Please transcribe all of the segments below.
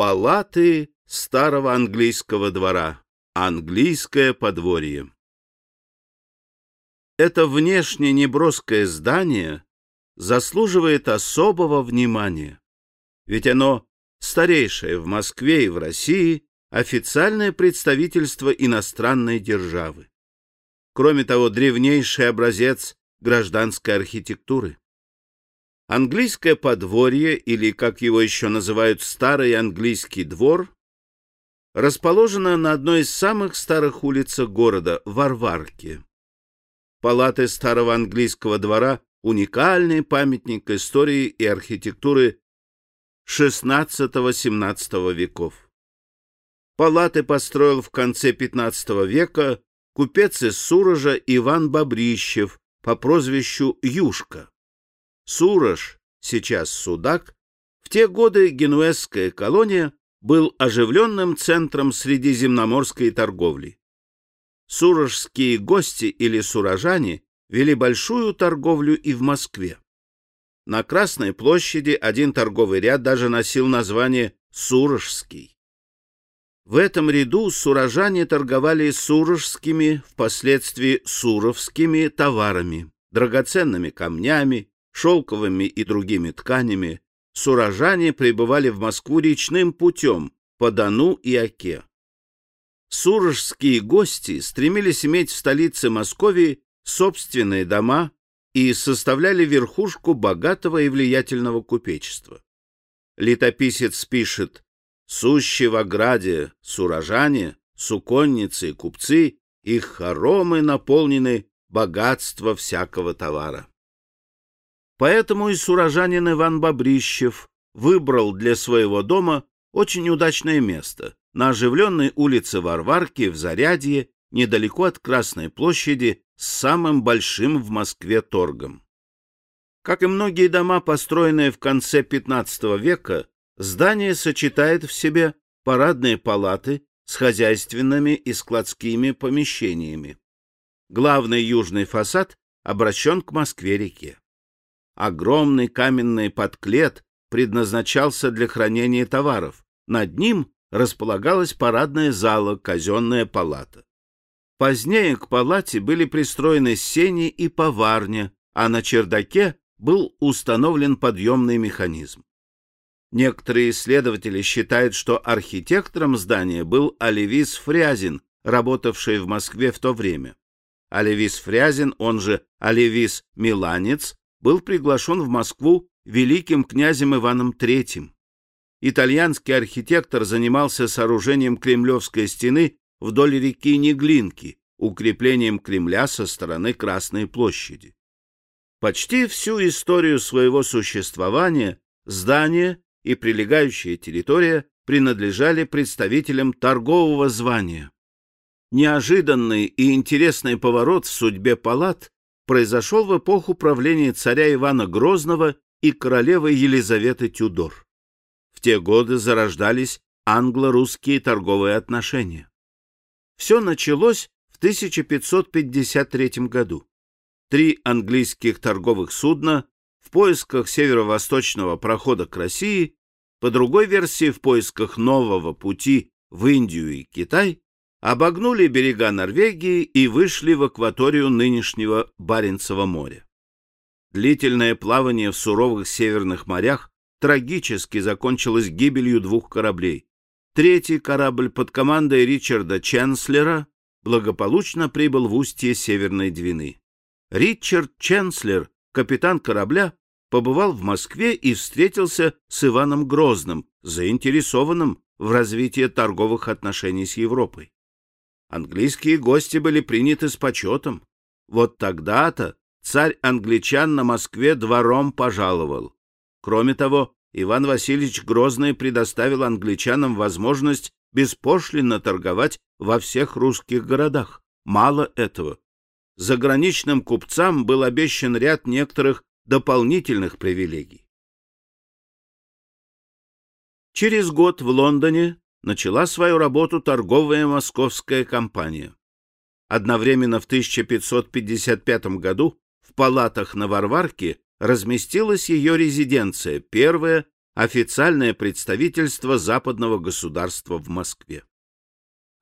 Палаты старого английского двора. Английское подворье. Это внешне неброское здание заслуживает особого внимания, ведь оно старейшее в Москве и в России официальное представительство иностранной державы. Кроме того, древнейший образец гражданской архитектуры. Английское подворье, или, как его еще называют, старый английский двор, расположено на одной из самых старых улиц города, Варварке. Палаты старого английского двора – уникальный памятник истории и архитектуры XVI-XVII веков. Палаты построил в конце XV века купец из Сурожа Иван Бобрищев по прозвищу Юшка. Сурож, сейчас Судак, в те годы генуэзская колония был оживленным центром средиземноморской торговли. Сурожские гости или сурожане вели большую торговлю и в Москве. На Красной площади один торговый ряд даже носил название Сурожский. В этом ряду сурожане торговали сурожскими, впоследствии суровскими товарами, драгоценными камнями, шелковыми и другими тканями, сурожане прибывали в Москву речным путем по Дону и Оке. Сурожские гости стремились иметь в столице Московии собственные дома и составляли верхушку богатого и влиятельного купечества. Летописец пишет «Сущи в ограде сурожане, суконницы и купцы, их хоромы наполнены богатства всякого товара». Поэтому и сурожанин Иван Бобрищев выбрал для своего дома очень удачное место на оживленной улице Варварки в Зарядье, недалеко от Красной площади, с самым большим в Москве торгом. Как и многие дома, построенные в конце XV века, здание сочетает в себе парадные палаты с хозяйственными и складскими помещениями. Главный южный фасад обращен к Москве-реке. Огромный каменный подклет предназначался для хранения товаров. Над ним располагалась парадная зала, казенная палата. Позднее к палате были пристроены сени и поварня, а на чердаке был установлен подъемный механизм. Некоторые исследователи считают, что архитектором здания был Оливис Фрязин, работавший в Москве в то время. Оливис Фрязин, он же Оливис Миланец, был приглашен в Москву великим князем Иваном III. Итальянский архитектор занимался сооружением Кремлевской стены вдоль реки Неглинки, укреплением Кремля со стороны Красной площади. Почти всю историю своего существования здание и прилегающая территория принадлежали представителям торгового звания. Неожиданный и интересный поворот в судьбе палат произошел в эпоху правления царя Ивана Грозного и королевы Елизаветы Тюдор. В те годы зарождались англо-русские торговые отношения. Все началось в 1553 году. Три английских торговых судна в поисках северо-восточного прохода к России, по другой версии в поисках нового пути в Индию и Китай, обогнули берега Норвегии и вышли в акваторию нынешнего Баренцева моря. Длительное плавание в суровых северных морях трагически закончилось гибелью двух кораблей. Третий корабль под командой Ричарда Ченслера благополучно прибыл в устье Северной Двины. Ричард Ченслер, капитан корабля, побывал в Москве и встретился с Иваном Грозным, заинтересованным в развитии торговых отношений с Европой. Английские гости были приняты с почетом. Вот тогда-то царь англичан на Москве двором пожаловал. Кроме того, Иван Васильевич Грозный предоставил англичанам возможность беспошлинно торговать во всех русских городах. Мало этого. Заграничным купцам был обещан ряд некоторых дополнительных привилегий. Через год в Лондоне начала свою работу торговая московская компания. Одновременно в 1555 году в палатах на Варварке разместилась ее резиденция, первая официальное представительство западного государства в Москве.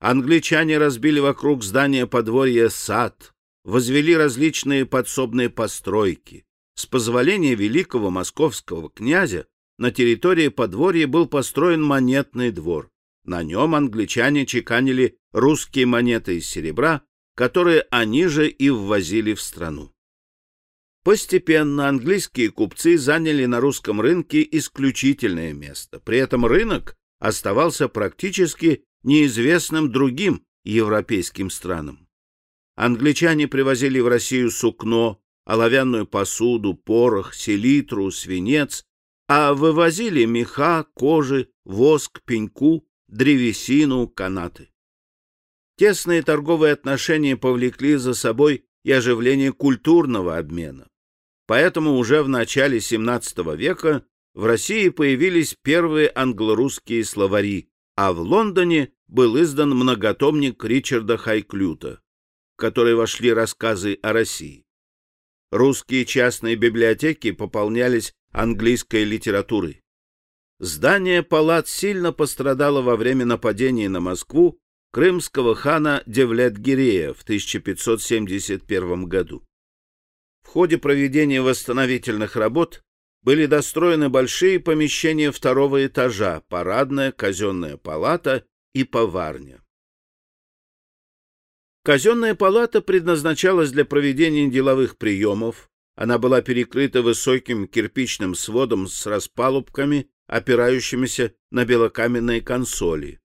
Англичане разбили вокруг здания подворья сад, возвели различные подсобные постройки. С позволения великого московского князя на территории подворья был построен монетный двор. На нем англичане чеканили русские монеты из серебра, которые они же и ввозили в страну. Постепенно английские купцы заняли на русском рынке исключительное место. При этом рынок оставался практически неизвестным другим европейским странам. Англичане привозили в Россию сукно, оловянную посуду, порох, селитру, свинец, а вывозили меха, кожи, воск, пеньку, древесину, канаты. Тесные торговые отношения повлекли за собой и оживление культурного обмена. Поэтому уже в начале XVII века в России появились первые англо-русские словари, а в Лондоне был издан многотомник Ричарда Хайклюта, в который вошли рассказы о России. Русские частные библиотеки пополнялись английской литературой. Здание палат сильно пострадало во время нападения на Москву крымского хана Девлет-Гирея в 1571 году. В ходе проведения восстановительных работ были достроены большие помещения второго этажа, парадная, казенная палата и поварня. Казенная палата предназначалась для проведения деловых приемов, она была перекрыта высоким кирпичным сводом с распалубками опирающимися на белокаменные консоли.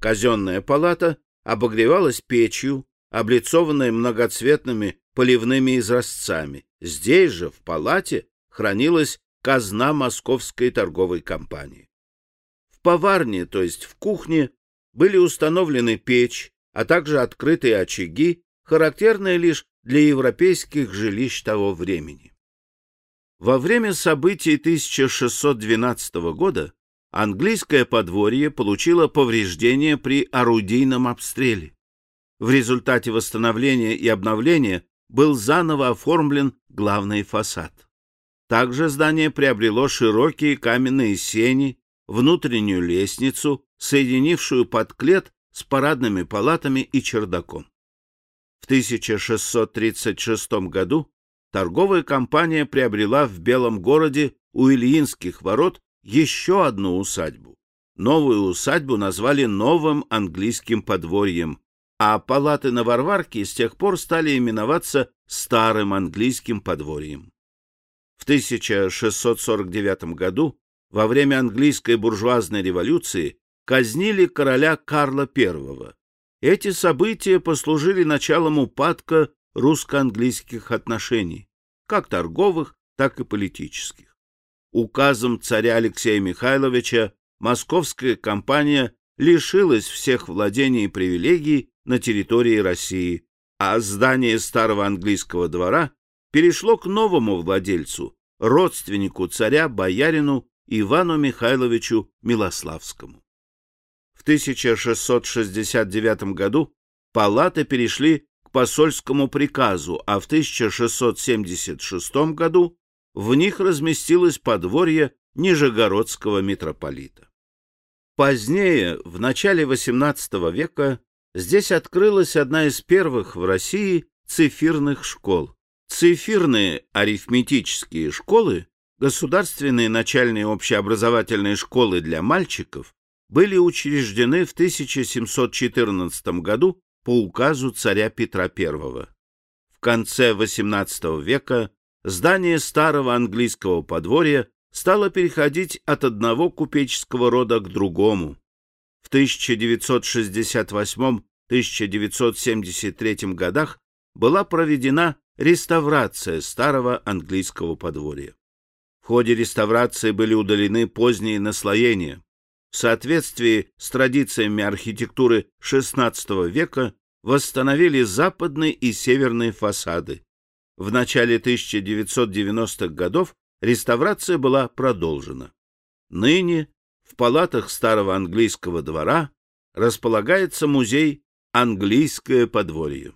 Казенная палата обогревалась печью, облицованная многоцветными поливными изразцами. Здесь же, в палате, хранилась казна Московской торговой компании. В поварне, то есть в кухне, были установлены печь, а также открытые очаги, характерные лишь для европейских жилищ того времени. Во время событий 1612 года английское подворье получило повреждения при орудийном обстреле. В результате восстановления и обновления был заново оформлен главный фасад. Также здание приобрело широкие каменные сени, внутреннюю лестницу, соединившую подклет с парадными палатами и чердаком. В 1636 году торговая компания приобрела в Белом городе у Ильинских ворот еще одну усадьбу. Новую усадьбу назвали Новым английским подворьем, а палаты на Варварке с тех пор стали именоваться Старым английским подворьем. В 1649 году, во время английской буржуазной революции, казнили короля Карла I. Эти события послужили началом упадка русско-английских отношений, как торговых, так и политических. Указом царя Алексея Михайловича московская компания лишилась всех владений и привилегий на территории России, а здание старого английского двора перешло к новому владельцу, родственнику царя боярину Ивану Михайловичу Милославскому. В 1669 году палаты перешли посольскому приказу, а в 1676 году в них разместилось подворье Нижегородского митрополита. Позднее, в начале XVIII века, здесь открылась одна из первых в России цифирных школ. Цифирные арифметические школы, государственные начальные общеобразовательные школы для мальчиков, были учреждены в 1714 году по указу царя Петра I. В конце XVIII века здание старого английского подворья стало переходить от одного купеческого рода к другому. В 1968-1973 годах была проведена реставрация старого английского подворья. В ходе реставрации были удалены поздние наслоения, в соответствии с традициями архитектуры XVI века восстановили западные и северные фасады. В начале 1990-х годов реставрация была продолжена. Ныне в палатах старого английского двора располагается музей «Английское подворье».